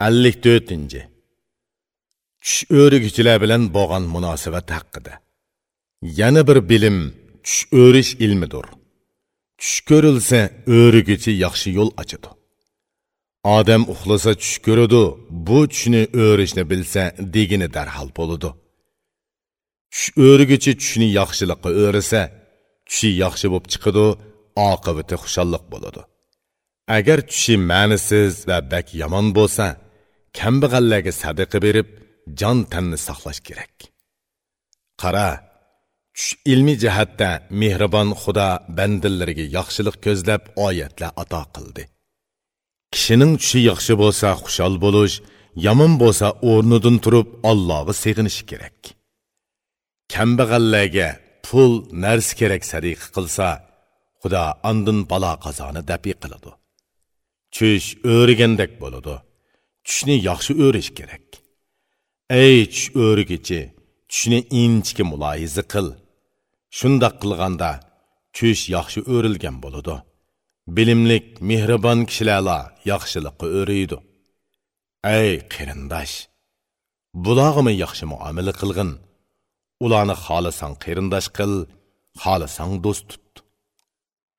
54. Tush o'riguvchilar bilan bo'lgan munosabat haqida. Yana bir bilim tush o'rish ilmidir. Tush ko'rilsa, o'riguchi yaxshi yo'l ochadi. Odam uxlasa tush ko'radi, bu tushni o'rishni bilsa, degini darhol bo'ladi. Tush o'riguchi tushni yaxshilikqa o'risa, tushi yaxshi bo'lib chiqadi, oqibati xushalliq bo'ladi. Agar tushi ma'nisiz va bak yomon bo'lsa, kambag'allarga sadaqa berib, jon tanni saqlash kerak. Qara, tush ilmi jihatda mehribon Xudo bandalariga yaxshilik ko'zlab oyatlar ato qildi. Kishining tushi yaxshi bo'lsa, xushal bo'lish, yomon bo'lsa, o'rnidan turib Allohga sig'inish kerak. Kambag'allarga pul, narsa kerak sadiqa qilsa, Xudo andin balo qazoni dapi qiladi. Tush o'rgandek bo'ladi. Tushni yaxshi o'rish kerak. Ey tush o'rigichi tushni inchki muloyiza qil. Shundoq qilganda tush yaxshi o'rilgan bo'ladi. Bilimlik mehribon kishilarla yaxshilikqa o'riydi. Ey qarindosh bulog'imi yaxshi muomala qilg'in. Ularni xohlasang qarindosh qil xohlasang do'st tut.